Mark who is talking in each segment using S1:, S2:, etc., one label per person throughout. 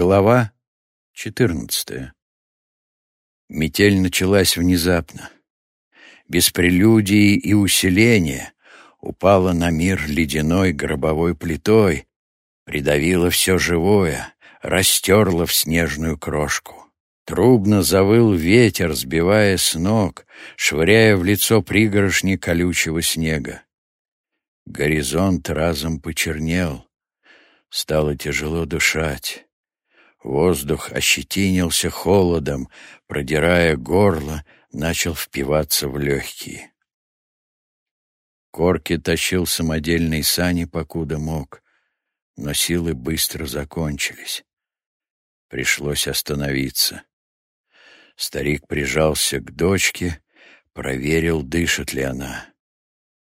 S1: Глава четырнадцатая. Метель началась внезапно. Без прелюдии и усиления упала на мир ледяной гробовой плитой, придавила все живое, растерла в снежную крошку. Трубно завыл ветер, сбивая с ног, швыряя в лицо пригоршни колючего снега. Горизонт разом почернел. Стало тяжело дышать. Воздух ощетинился холодом, продирая горло, начал впиваться в легкие. Корки тащил самодельные сани, покуда мог, но силы быстро закончились. Пришлось остановиться. Старик прижался к дочке, проверил, дышит ли она.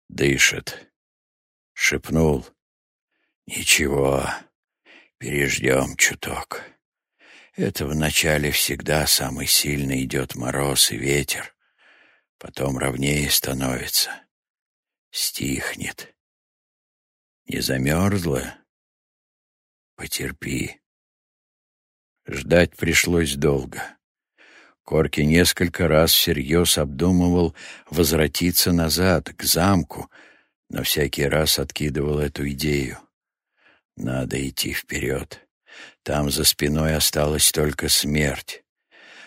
S1: «Дышит», — шепнул. «Ничего, переждем чуток». Это вначале всегда самый сильный идет мороз и ветер, потом ровнее становится, стихнет. Не замерзла? Потерпи. Ждать пришлось долго. Корки несколько раз всерьез обдумывал возвратиться назад, к замку, но всякий раз откидывал эту идею. Надо идти вперед. Там за спиной осталась только смерть.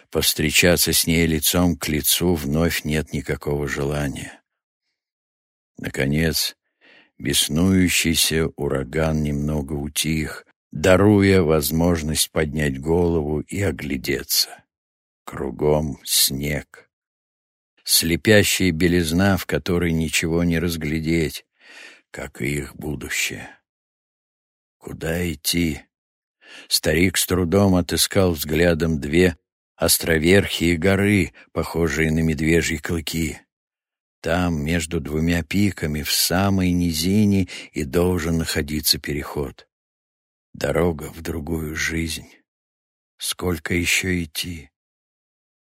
S1: Повстречаться с ней лицом к лицу вновь нет никакого желания. Наконец, беснующийся ураган немного утих, даруя возможность поднять голову и оглядеться. Кругом снег. Слепящая белизна, в которой ничего не разглядеть, как и их будущее. Куда идти? Старик с трудом отыскал взглядом две островерхие горы, похожие на медвежьи клыки. Там, между двумя пиками, в самой низине и должен находиться переход. Дорога в другую жизнь. Сколько еще идти?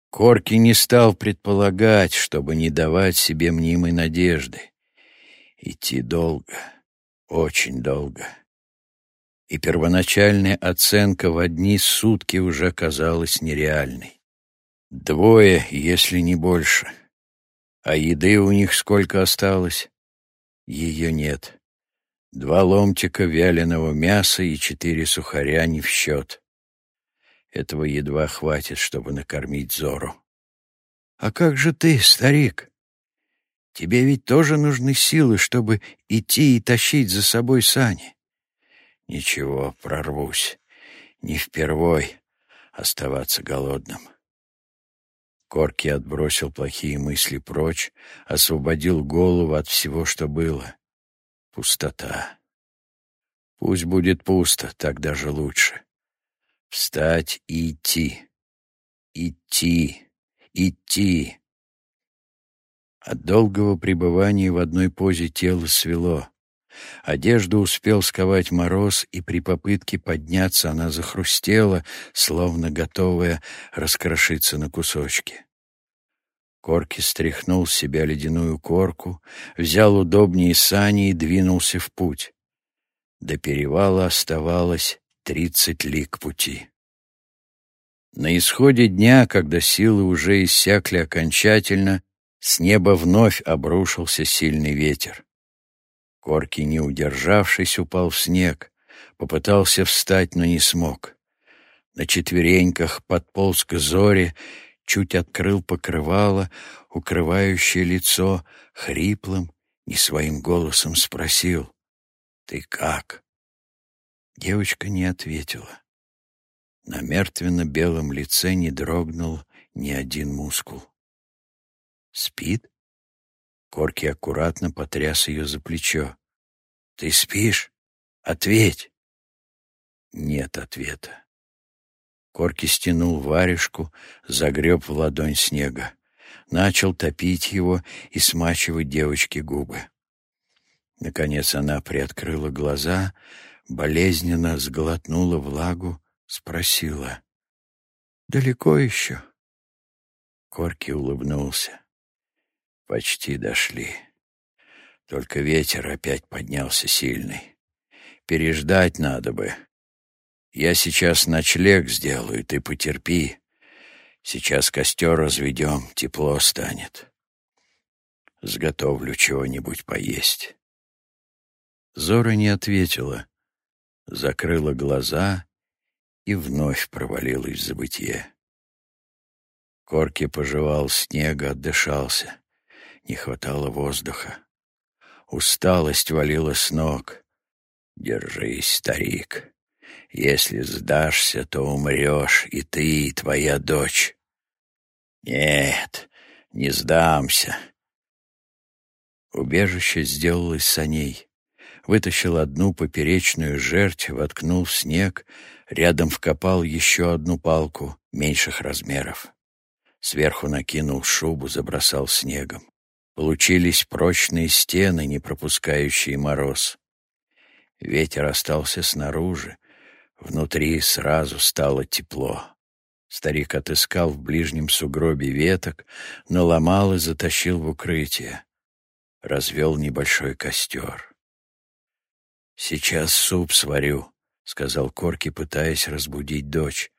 S1: Корки не стал предполагать, чтобы не давать себе мнимой надежды. Идти долго, очень долго и первоначальная оценка в одни сутки уже казалась нереальной. Двое, если не больше. А еды у них сколько осталось? Ее нет. Два ломтика вяленого мяса и четыре сухаря не в счет. Этого едва хватит, чтобы накормить Зору. «А как же ты, старик? Тебе ведь тоже нужны силы, чтобы идти и тащить за собой сани. Ничего, прорвусь. Не впервой оставаться голодным. Корки отбросил плохие мысли прочь, освободил голову от всего, что было. Пустота. Пусть будет пусто, так даже лучше. Встать и идти. Идти. Идти. От долгого пребывания в одной позе тело свело. Одежду успел сковать мороз, и при попытке подняться она захрустела, словно готовая раскрошиться на кусочки. Корки стряхнул с себя ледяную корку, взял удобнее сани и двинулся в путь. До перевала оставалось тридцать лиг пути. На исходе дня, когда силы уже иссякли окончательно, с неба вновь обрушился сильный ветер. Корки, не удержавшись, упал в снег, попытался встать, но не смог. На четвереньках подполз к зоре, чуть открыл покрывало, укрывающее лицо, хриплым, не своим голосом спросил «Ты как?». Девочка не ответила. На мертвенно-белом лице не дрогнул ни один мускул. «Спит?» Корки аккуратно потряс ее за плечо. «Ты спишь? Ответь!» Нет ответа. Корки стянул варежку, загреб в ладонь снега. Начал топить его и смачивать девочке губы. Наконец она приоткрыла глаза, болезненно сглотнула влагу, спросила. «Далеко еще?» Корки улыбнулся. Почти дошли. Только ветер опять поднялся сильный. Переждать надо бы. Я сейчас ночлег сделаю, ты потерпи. Сейчас костер разведем, тепло станет. Сготовлю чего-нибудь поесть. Зора не ответила, закрыла глаза и вновь провалилась в забытье. Корки пожевал снега, отдышался. Не хватало воздуха. Усталость валила с ног. Держись, старик. Если сдашься, то умрешь и ты, и твоя дочь. Нет, не сдамся. Убежище сделалось саней. Вытащил одну поперечную жерть, воткнул в снег, рядом вкопал еще одну палку меньших размеров. Сверху накинул шубу, забросал снегом. Получились прочные стены, не пропускающие мороз. Ветер остался снаружи, внутри сразу стало тепло. Старик отыскал в ближнем сугробе веток, наломал и затащил в укрытие. Развел небольшой костер. «Сейчас суп сварю», — сказал Корки, пытаясь разбудить дочь.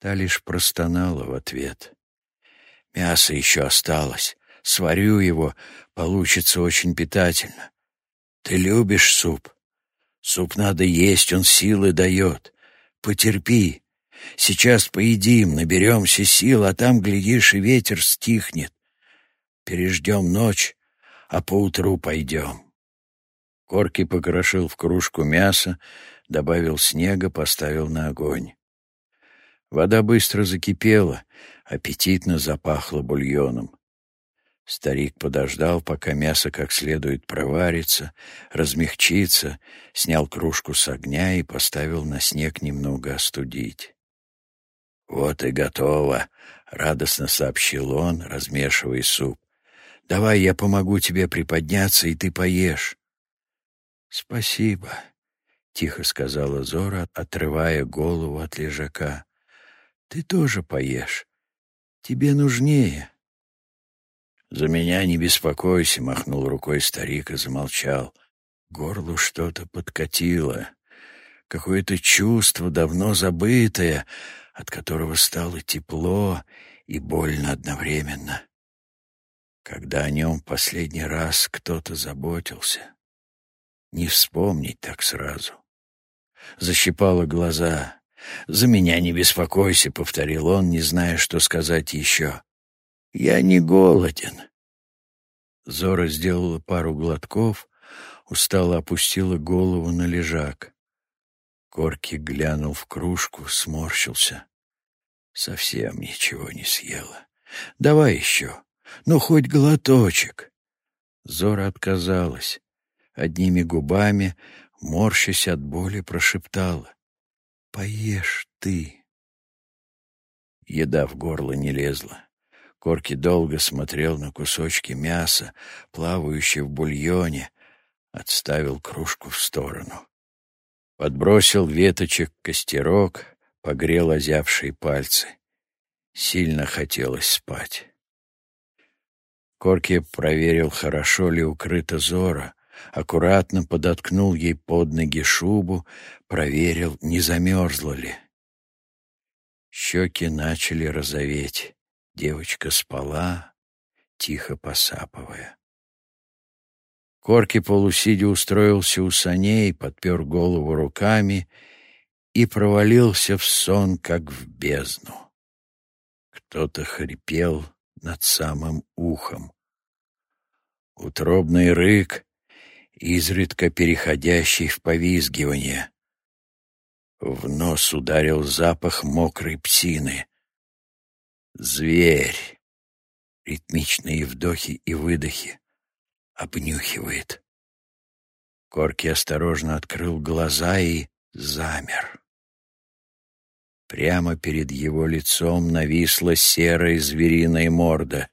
S1: Та лишь простонала в ответ. «Мясо еще осталось. Сварю его, получится очень питательно. Ты любишь суп?» Суп надо есть, он силы дает. Потерпи. Сейчас поедим, наберемся сил, а там, глядишь, и ветер стихнет. Переждем ночь, а поутру пойдем. Корки покрошил в кружку мясо, добавил снега, поставил на огонь. Вода быстро закипела, аппетитно запахло бульоном. Старик подождал, пока мясо как следует проварится, размягчится, снял кружку с огня и поставил на снег немного остудить. «Вот и готово», — радостно сообщил он, размешивая суп. «Давай я помогу тебе приподняться, и ты поешь». «Спасибо», — тихо сказала Зора, отрывая голову от лежака. «Ты тоже поешь. Тебе нужнее». «За меня не беспокойся», — махнул рукой старик и замолчал. Горлу что-то подкатило, какое-то чувство, давно забытое, от которого стало тепло и больно одновременно. Когда о нем последний раз кто-то заботился, не вспомнить так сразу. Защипало глаза. «За меня не беспокойся», — повторил он, не зная, что сказать еще. Я не голоден. Зора сделала пару глотков, устало опустила голову на лежак. Корки глянул в кружку, сморщился. Совсем ничего не съела. Давай еще, ну хоть глоточек. Зора отказалась. Одними губами, морщась от боли, прошептала. «Поешь ты». Еда в горло не лезла. Корки долго смотрел на кусочки мяса, плавающие в бульоне, отставил кружку в сторону. Подбросил веточек костерок, погрел озявшие пальцы. Сильно хотелось спать. Корки проверил, хорошо ли укрыта Зора, аккуратно подоткнул ей под ноги шубу, проверил, не замерзла ли. Щеки начали розоветь. Девочка спала, тихо посапывая. Корки полусидя устроился у саней, подпер голову руками и провалился в сон, как в бездну. Кто-то хрипел над самым ухом. Утробный рык, изредка переходящий в повизгивание. В нос ударил запах мокрой псины. Зверь. Ритмичные вдохи и выдохи. Обнюхивает. Корки осторожно открыл глаза и замер. Прямо перед его лицом нависла серая звериная морда.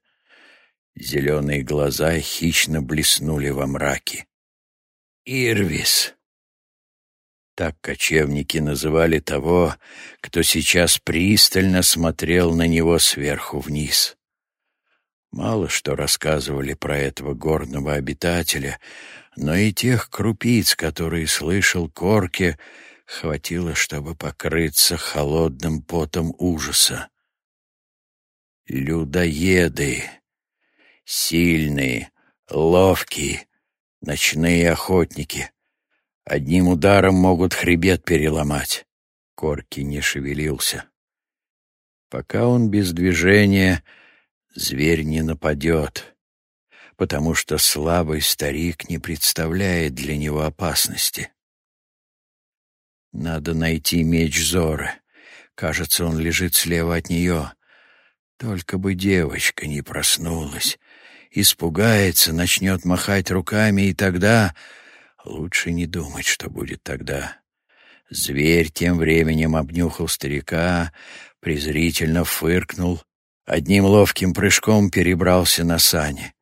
S1: Зеленые глаза хищно блеснули во мраке. «Ирвис!» Так кочевники называли того, кто сейчас пристально смотрел на него сверху вниз. Мало что рассказывали про этого горного обитателя, но и тех крупиц, которые слышал Корке, хватило, чтобы покрыться холодным потом ужаса. Людоеды, сильные, ловкие, ночные охотники. Одним ударом могут хребет переломать. Корки не шевелился. Пока он без движения, зверь не нападет, потому что слабый старик не представляет для него опасности. Надо найти меч Зоры. Кажется, он лежит слева от нее. Только бы девочка не проснулась. Испугается, начнет махать руками, и тогда... Лучше не думать, что будет тогда. Зверь тем временем обнюхал старика, презрительно фыркнул, одним ловким прыжком перебрался на сани.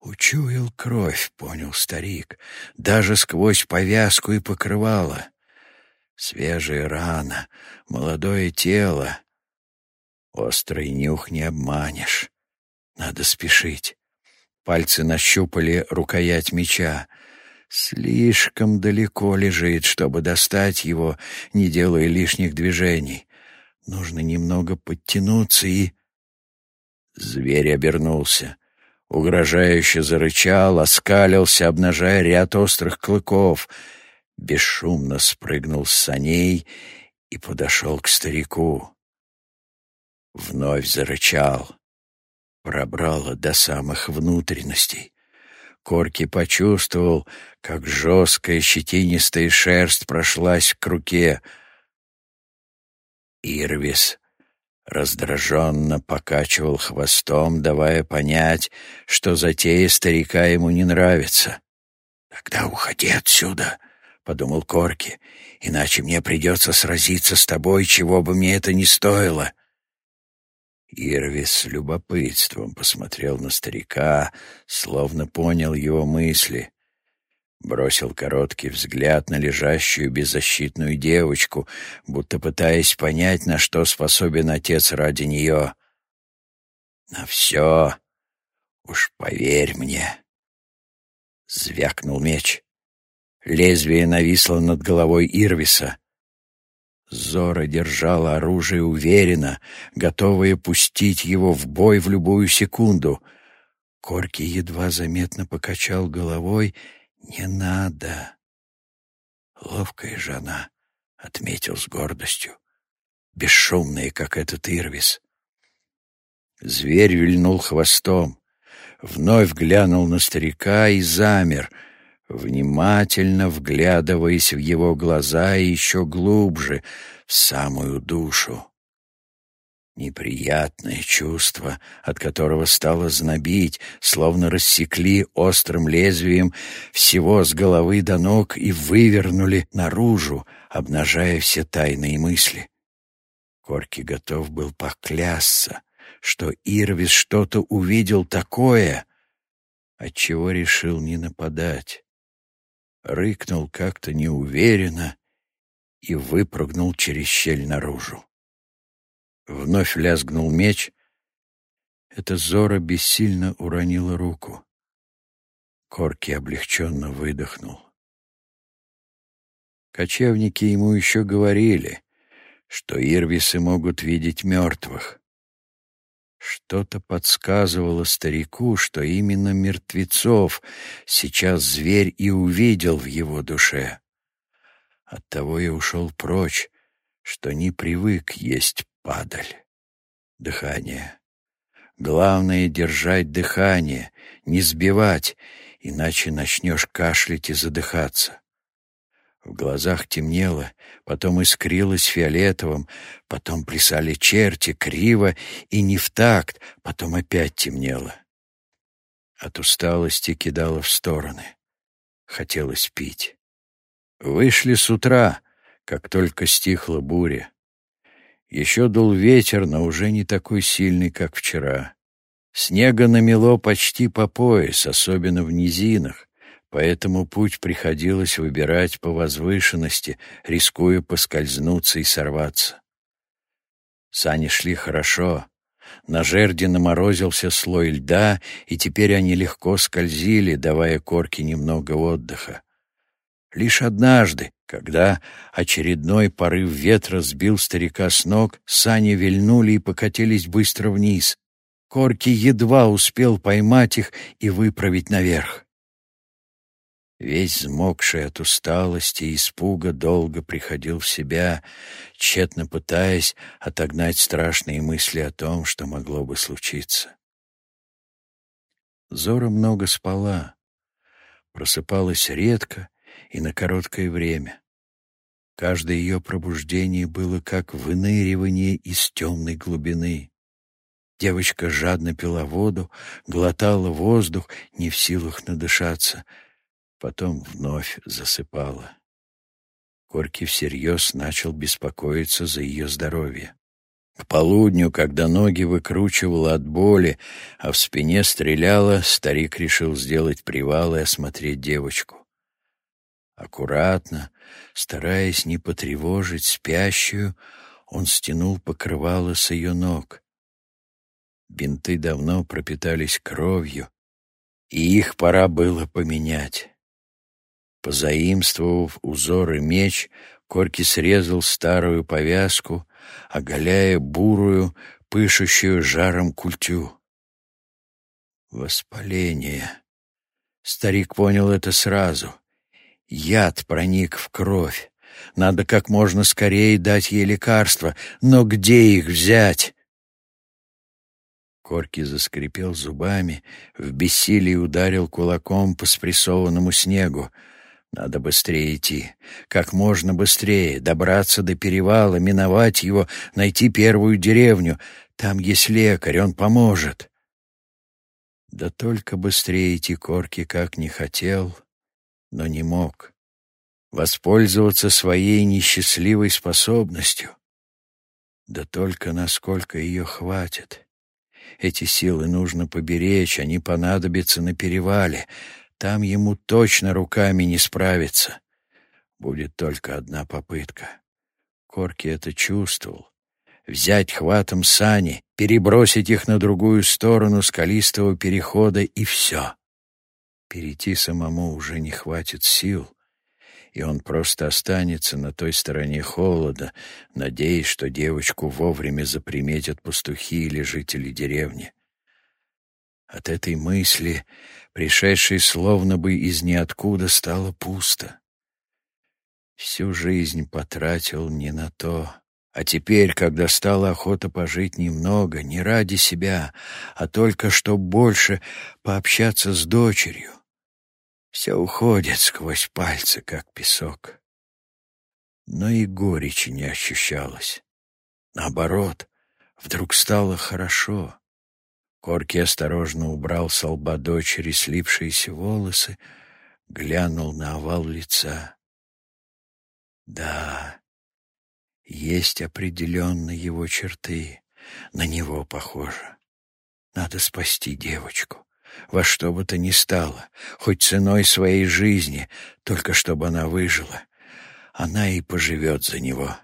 S1: Учуял кровь, понял старик, даже сквозь повязку и покрывало. Свежая рана, молодое тело. Острый нюх не обманешь. Надо спешить. Пальцы нащупали рукоять меча. Слишком далеко лежит, чтобы достать его, не делая лишних движений. Нужно немного подтянуться и... Зверь обернулся. Угрожающе зарычал, оскалился, обнажая ряд острых клыков — бесшумно спрыгнул с саней и подошел к старику. Вновь зарычал, пробрало до самых внутренностей. Корки почувствовал, как жесткая щетинистая шерсть прошлась к руке. Ирвис раздраженно покачивал хвостом, давая понять, что затея старика ему не нравится. «Тогда уходи отсюда», подумал Корки, иначе мне придется сразиться с тобой, чего бы мне это ни стоило. Ирвис с любопытством посмотрел на старика, словно понял его мысли. Бросил короткий взгляд на лежащую беззащитную девочку, будто пытаясь понять, на что способен отец ради нее. «На все, уж поверь мне!» Звякнул меч. Лезвие нависло над головой Ирвиса. Зора держала оружие уверенно, готовая пустить его в бой в любую секунду. Корки едва заметно покачал головой. «Не надо!» «Ловкая же она», — отметил с гордостью. «Бесшумная, как этот Ирвис». Зверь вильнул хвостом, вновь глянул на старика и замер — внимательно вглядываясь в его глаза и еще глубже, в самую душу. Неприятное чувство, от которого стало знобить, словно рассекли острым лезвием всего с головы до ног и вывернули наружу, обнажая все тайные мысли. Корки готов был поклясться, что Ирвис что-то увидел такое, отчего решил не нападать рыкнул как-то неуверенно и выпрыгнул через щель наружу. Вновь лязгнул меч. Эта Зора бессильно уронила руку. Корки облегченно выдохнул. Кочевники ему еще говорили, что ирвисы могут видеть мертвых. Что-то подсказывало старику, что именно мертвецов сейчас зверь и увидел в его душе. Оттого и ушел прочь, что не привык есть падаль. Дыхание. Главное — держать дыхание, не сбивать, иначе начнешь кашлять и задыхаться. В глазах темнело, потом искрилось фиолетовым, потом плясали черти криво и не в такт, потом опять темнело. От усталости кидало в стороны. Хотелось пить. Вышли с утра, как только стихла буря. Еще дул ветер, но уже не такой сильный, как вчера. Снега намело почти по пояс, особенно в низинах поэтому путь приходилось выбирать по возвышенности, рискуя поскользнуться и сорваться. Сани шли хорошо. На жерде наморозился слой льда, и теперь они легко скользили, давая корке немного отдыха. Лишь однажды, когда очередной порыв ветра сбил старика с ног, сани вильнули и покатились быстро вниз. Корки едва успел поймать их и выправить наверх. Весь взмокший от усталости и испуга долго приходил в себя, тщетно пытаясь отогнать страшные мысли о том, что могло бы случиться. Зора много спала, просыпалась редко и на короткое время. Каждое ее пробуждение было как выныривание из темной глубины. Девочка жадно пила воду, глотала воздух, не в силах надышаться, потом вновь засыпала. Корки всерьез начал беспокоиться за ее здоровье. К полудню, когда ноги выкручивало от боли, а в спине стреляло, старик решил сделать привал и осмотреть девочку. Аккуратно, стараясь не потревожить спящую, он стянул покрывало с ее ног. Бинты давно пропитались кровью, и их пора было поменять. Позаимствовав узор и меч, Корки срезал старую повязку, оголяя бурую, пышущую жаром культю. Воспаление. Старик понял это сразу. Яд проник в кровь. Надо как можно скорее дать ей лекарства, но где их взять? Корки заскрипел зубами, в бессилии ударил кулаком по спрессованному снегу. Надо быстрее идти, как можно быстрее, добраться до перевала, миновать его, найти первую деревню. Там есть лекарь, он поможет. Да только быстрее идти Корки как не хотел, но не мог. Воспользоваться своей несчастливой способностью. Да только насколько ее хватит. Эти силы нужно поберечь, они понадобятся на перевале. Там ему точно руками не справиться. Будет только одна попытка. Корки это чувствовал. Взять хватом сани, перебросить их на другую сторону скалистого перехода и все. Перейти самому уже не хватит сил, и он просто останется на той стороне холода, надеясь, что девочку вовремя заприметят пастухи или жители деревни. От этой мысли, пришедшей словно бы из ниоткуда, стало пусто. Всю жизнь потратил не на то. А теперь, когда стала охота пожить немного, не ради себя, а только чтоб больше пообщаться с дочерью, все уходит сквозь пальцы, как песок. Но и горечи не ощущалось. Наоборот, вдруг стало хорошо. Корки осторожно убрал с лба дочери слипшиеся волосы, глянул на овал лица. Да, есть определенно его черты, на него похоже. Надо спасти девочку во что бы то ни стало, хоть ценой своей жизни, только чтобы она выжила. Она и поживет за него.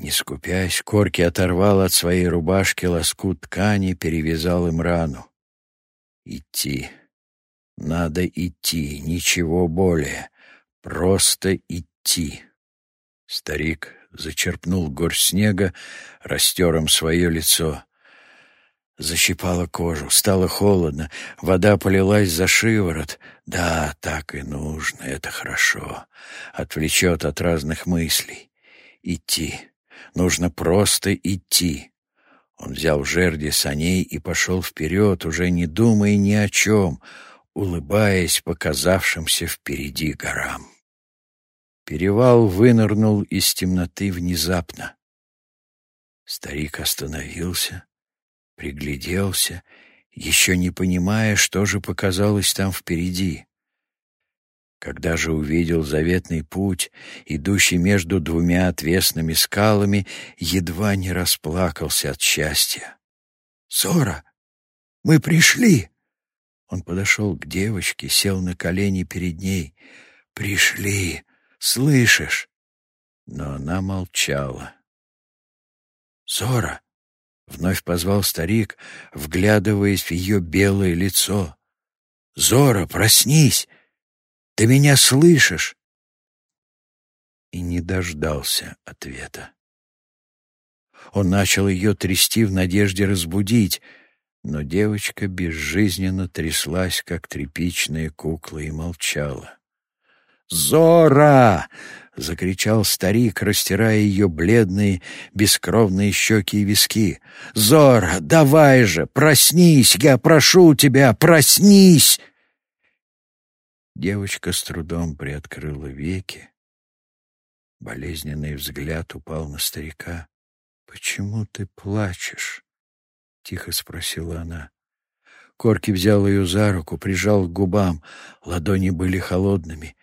S1: Не скупясь, Корки оторвал от своей рубашки лоскут ткани, перевязал им рану. Идти. Надо идти, ничего более. Просто идти. Старик зачерпнул горсть снега, растер им свое лицо. Защипала кожу, стало холодно, вода полилась за шиворот. Да, так и нужно, это хорошо. Отвлечет от разных мыслей. Идти. Нужно просто идти. Он взял жерди саней и пошел вперед, уже не думая ни о чем, улыбаясь показавшимся впереди горам. Перевал вынырнул из темноты внезапно. Старик остановился, пригляделся, еще не понимая, что же показалось там впереди. Когда же увидел заветный путь, идущий между двумя отвесными скалами, едва не расплакался от счастья. «Сора, мы пришли!» Он подошел к девочке, сел на колени перед ней. «Пришли! Слышишь?» Но она молчала. «Сора, Вновь позвал старик, вглядываясь в ее белое лицо. «Зора, проснись! Ты меня слышишь?» И не дождался ответа. Он начал ее трясти в надежде разбудить, но девочка безжизненно тряслась, как тряпичная кукла, и молчала. «Зора!» — закричал старик, растирая ее бледные, бескровные щеки и виски. «Зора, давай же, проснись, я прошу тебя, проснись!» Девочка с трудом приоткрыла веки. Болезненный взгляд упал на старика. «Почему ты плачешь?» — тихо спросила она. Корки взял ее за руку, прижал к губам. Ладони были холодными.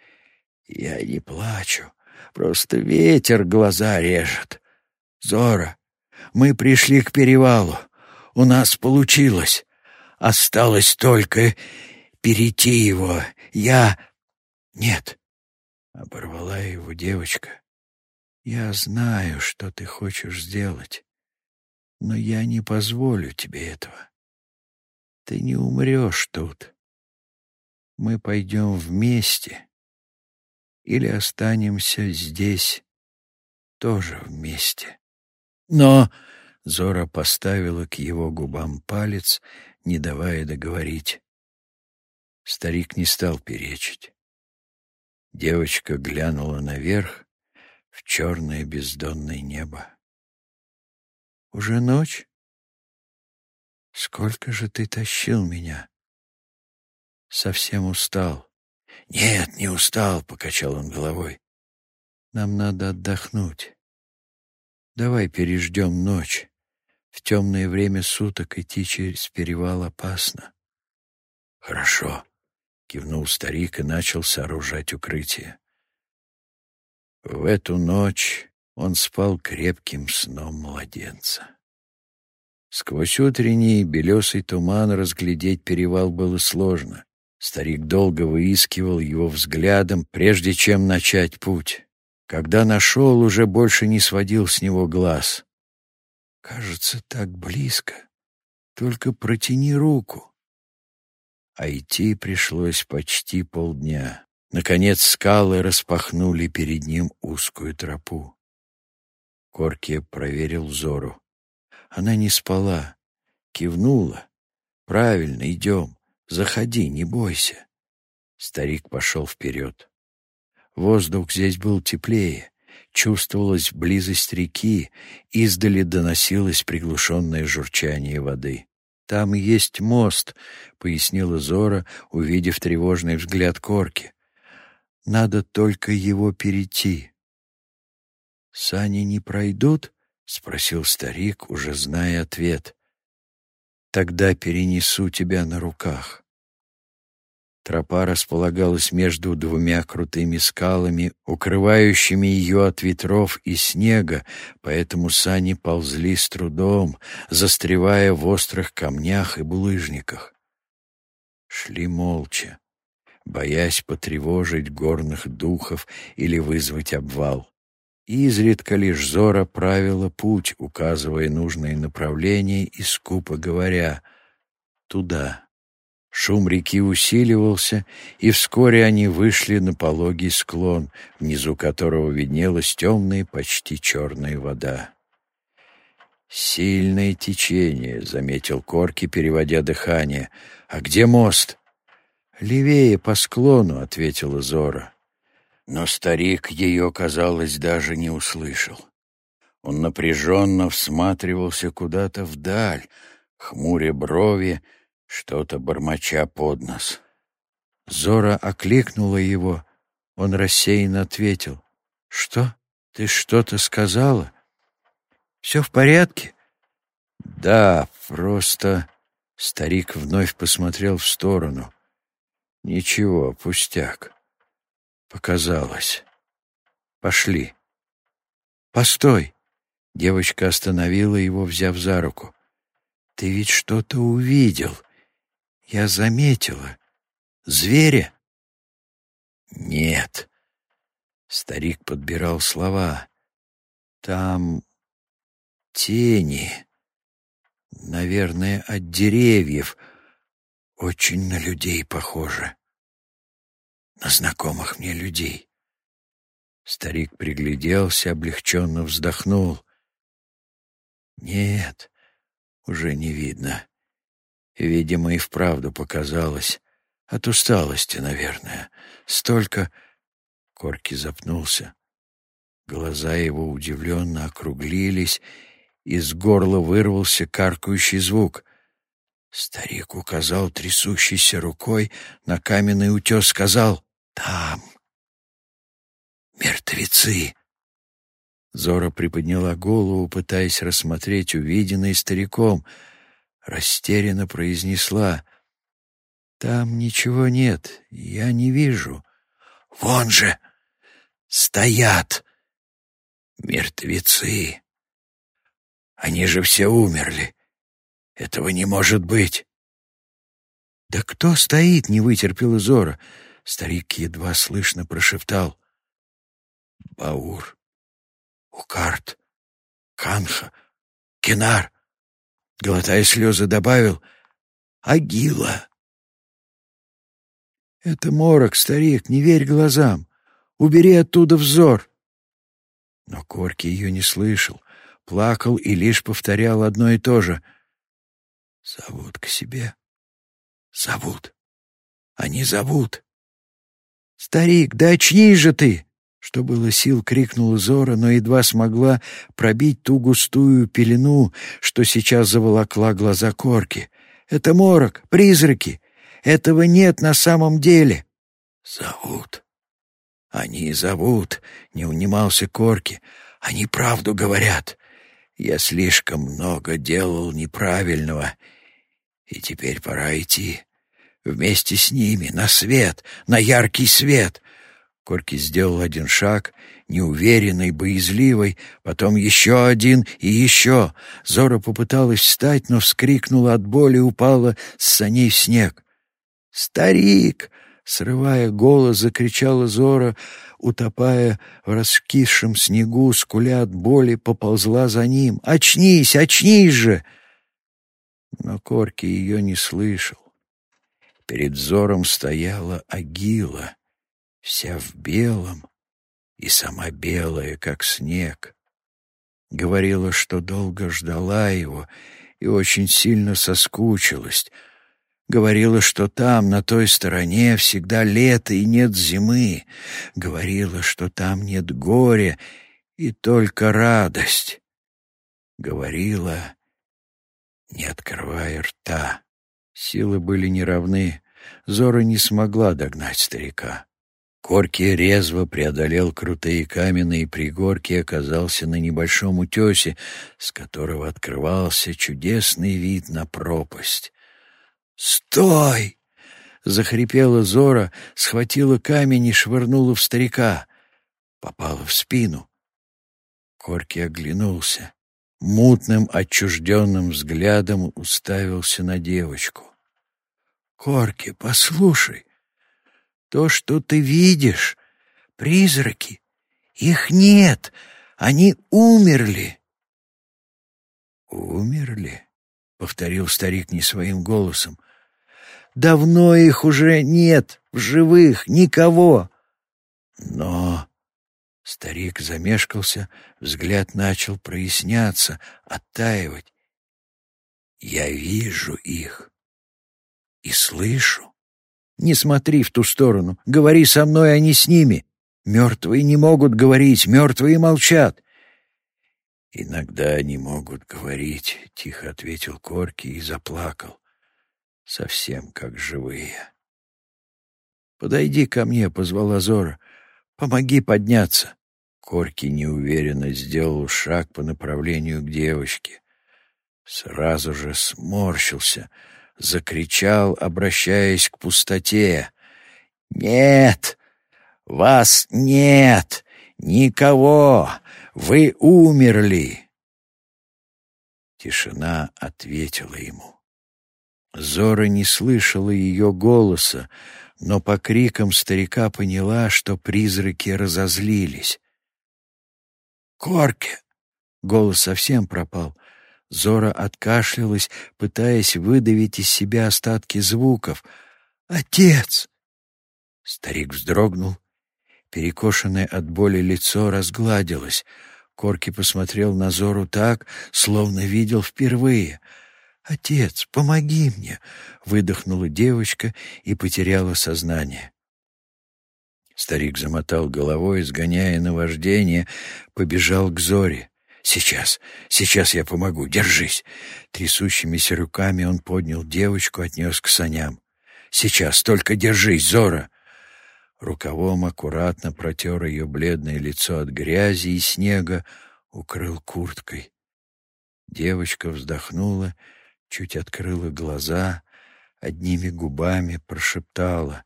S1: «Я не плачу, просто ветер глаза режет. Зора, мы пришли к перевалу. У нас получилось. Осталось только перейти его. Я... Нет, — оборвала его девочка. Я знаю, что ты хочешь сделать, но я не позволю тебе этого. Ты не умрешь тут. Мы пойдем вместе или останемся здесь тоже вместе. Но Зора поставила к его губам палец, не давая договорить. Старик не стал перечить. Девочка глянула наверх, в черное бездонное небо. «Уже ночь? Сколько же ты тащил меня?» «Совсем устал». «Нет, не устал», — покачал он головой. «Нам надо отдохнуть. Давай переждем ночь. В темное время суток идти через перевал опасно». «Хорошо», — кивнул старик и начал сооружать укрытие. В эту ночь он спал крепким сном младенца. Сквозь утренний белесый туман разглядеть перевал было сложно. Старик долго выискивал его взглядом, прежде чем начать путь. Когда нашел, уже больше не сводил с него глаз. «Кажется, так близко. Только протяни руку». А идти пришлось почти полдня. Наконец скалы распахнули перед ним узкую тропу. Корки проверил Зору. Она не спала, кивнула. «Правильно, идем. Заходи, не бойся». Старик пошел вперед. Воздух здесь был теплее, чувствовалась близость реки, издали доносилось приглушенное журчание воды. «Там есть мост», — пояснила Зора, увидев тревожный взгляд Корки. Надо только его перейти. «Сани не пройдут?» — спросил старик, уже зная ответ. «Тогда перенесу тебя на руках». Тропа располагалась между двумя крутыми скалами, укрывающими ее от ветров и снега, поэтому сани ползли с трудом, застревая в острых камнях и булыжниках. Шли молча боясь потревожить горных духов или вызвать обвал. Изредка лишь Зора правила путь, указывая нужное направление и скупо говоря «туда». Шум реки усиливался, и вскоре они вышли на пологий склон, внизу которого виднелась темная, почти черная вода. «Сильное течение», — заметил Корки, переводя дыхание. «А где мост?» «Левее по склону», — ответила Зора. Но старик ее, казалось, даже не услышал. Он напряженно всматривался куда-то вдаль, хмуря брови, что-то бормоча под нос. Зора окликнула его. Он рассеянно ответил. «Что? Ты что-то сказала? Все в порядке?» «Да, просто...» Старик вновь посмотрел в сторону. Ничего, пустяк. Показалось. Пошли. Постой. Девочка остановила его, взяв за руку. Ты ведь что-то увидел. Я заметила. Зверя? Нет. Старик подбирал слова. Там тени. Наверное, от деревьев. Очень на людей похоже. на знакомых мне людей. Старик пригляделся, облегченно вздохнул. Нет, уже не видно. Видимо, и вправду показалось. От усталости, наверное. Столько... Корки запнулся. Глаза его удивленно округлились, из горла вырвался каркающий звук. Старик указал трясущейся рукой на каменный утес, сказал «Там! Мертвецы!» Зора приподняла голову, пытаясь рассмотреть увиденное стариком. Растерянно произнесла «Там ничего нет, я не вижу». «Вон же! Стоят! Мертвецы! Они же все умерли! Этого не может быть!» «Да кто стоит?» — не вытерпел Зора. Старик едва слышно прошептал. «Баур, Укарт, Канха, Кенар!» Глотая слезы, добавил «Агила!» «Это морок, старик, не верь глазам. Убери оттуда взор!» Но Корки ее не слышал, плакал и лишь повторял одно и то же. «Зовут к себе. Зовут. Они зовут. «Старик, да очнись же ты!» Что было сил, крикнула Зора, но едва смогла пробить ту густую пелену, что сейчас заволокла глаза Корки. «Это морок, призраки! Этого нет на самом деле!» «Зовут! Они зовут!» — не унимался Корки. «Они правду говорят! Я слишком много делал неправильного, и теперь пора идти. Вместе с ними, на свет, на яркий свет. Корки сделал один шаг, неуверенный, боязливый, потом еще один и еще. Зора попыталась встать, но вскрикнула от боли и упала с саней в снег. «Старик!» — срывая голос, закричала Зора, утопая в раскисшем снегу, скуля от боли, поползла за ним. «Очнись! Очнись же!» Но Корки ее не слышал. Перед взором стояла Агила, вся в белом и сама белая, как снег. Говорила, что долго ждала его и очень сильно соскучилась. Говорила, что там, на той стороне, всегда лето и нет зимы. Говорила, что там нет горя и только радость. Говорила, не открывая рта. Силы были неравны. Зора не смогла догнать старика. Корки резво преодолел крутые каменные пригорки и оказался на небольшом утесе, с которого открывался чудесный вид на пропасть. «Стой!» — захрипела Зора, схватила камень и швырнула в старика. Попала в спину. Корки оглянулся мутным, отчужденным взглядом уставился на девочку. «Корки, послушай, то, что ты видишь, призраки, их нет, они умерли». «Умерли?» — повторил старик не своим голосом. «Давно их уже нет, в живых, никого». «Но Старик замешкался, взгляд начал проясняться, оттаивать. «Я вижу их и слышу. Не смотри в ту сторону, говори со мной, а не с ними. Мертвые не могут говорить, мертвые молчат». «Иногда они могут говорить», — тихо ответил Корки и заплакал, совсем как живые. «Подойди ко мне», — позвала Зора. «Помоги подняться». Корки неуверенно сделал шаг по направлению к девочке. Сразу же сморщился, закричал, обращаясь к пустоте. «Нет! Вас нет! Никого! Вы умерли!» Тишина ответила ему. Зора не слышала ее голоса, но по крикам старика поняла, что призраки разозлились. Корке!» Голос совсем пропал. Зора откашлялась, пытаясь выдавить из себя остатки звуков. «Отец!» Старик вздрогнул. Перекошенное от боли лицо разгладилось. Корки посмотрел на Зору так, словно видел впервые. «Отец, помоги мне!» — выдохнула девочка и потеряла сознание. Старик замотал головой, сгоняя наваждение, побежал к Зоре. «Сейчас, сейчас я помогу, держись!» Трясущимися руками он поднял девочку, отнес к саням. «Сейчас, только держись, Зора!» Рукавом аккуратно протер ее бледное лицо от грязи и снега, укрыл курткой. Девочка вздохнула, чуть открыла глаза, одними губами прошептала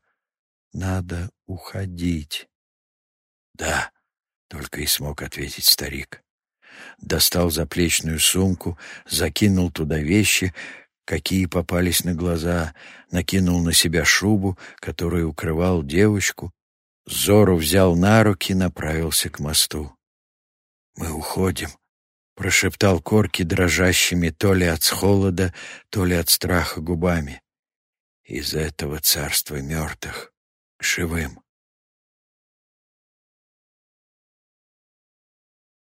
S1: «Надо уходить». «Да», — только и смог ответить старик. Достал заплечную сумку, закинул туда вещи, какие попались на глаза, накинул на себя шубу, которую укрывал девочку, Зору взял на руки, направился к мосту. «Мы уходим», — прошептал Корки дрожащими то ли от холода, то ли от страха губами. «Из этого царства мертвых к живым».